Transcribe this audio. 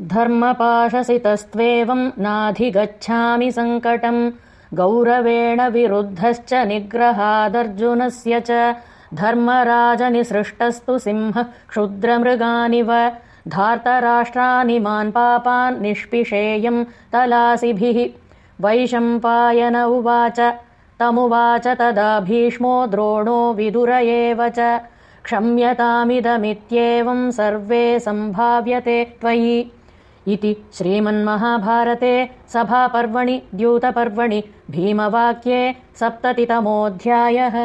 धर्मपाशसितस्त्वेवम् नाधिगच्छामि सङ्कटम् गौरवेण विरुद्धश्च निग्रहादर्जुनस्य च धर्मराजनिसृष्टस्तु सिंह क्षुद्रमृगानिव। धार्तराष्ट्रानि मान् पापान् निष्पिषेयम् तलासिभिः। वैशम्पायन उवाच तमुवाच तदा भीष्मो द्रोणो विदुर एव च। क्षम्यतामिदमित्येवम् सर्वे सम्भाव्यते त्वयि इति श्रीमन्महाभारते सभापर्वणि द्यूतपर्वणि भीमवाक्ये सप्ततितमोऽध्यायः